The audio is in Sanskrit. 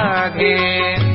again.